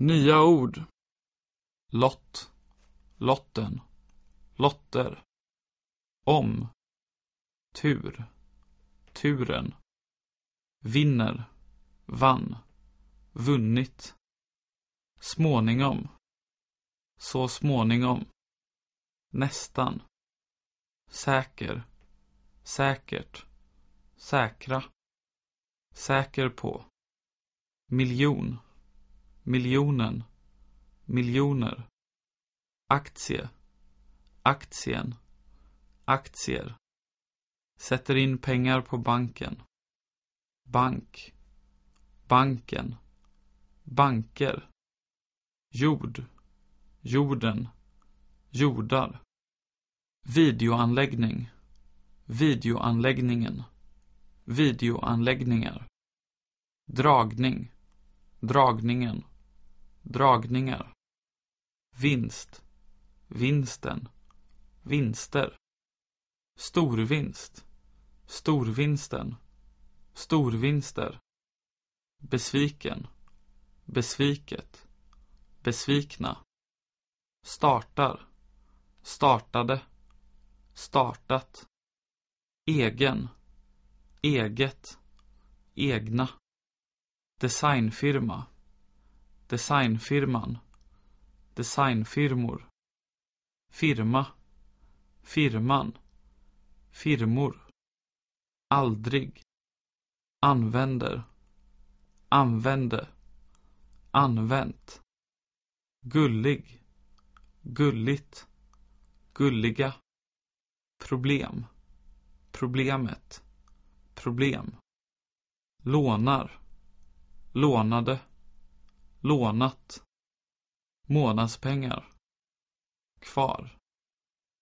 Nya ord. Lott. Lotten. Lotter. Om. Tur. Turen. Vinner. Vann. Vunnit. Småningom. Så småningom. Nästan. Säker. Säkert. Säkra. Säker på. Miljon. Miljonen. Miljoner. Aktie. Aktien. Aktier. Sätter in pengar på banken. Bank. Banken. Banker. Jord. Jorden. Jordar. Videoanläggning. Videoanläggningen. Videoanläggningar. Dragning. Dragningen. Dragningar. Vinst. Vinsten. Vinster. Storvinst. Storvinsten. Storvinster. Besviken. Besviket. Besvikna. Startar. Startade. Startat. Egen. Eget. Egna. Designfirma. Designfirman. Designfirmor. Firma. Firman. Firmor. Aldrig. Använder. Använde. Använt. Gullig. Gulligt. Gulliga. Problem. Problemet. Problem. Lånar. Lånade. Lånat. Månadspengar. Kvar.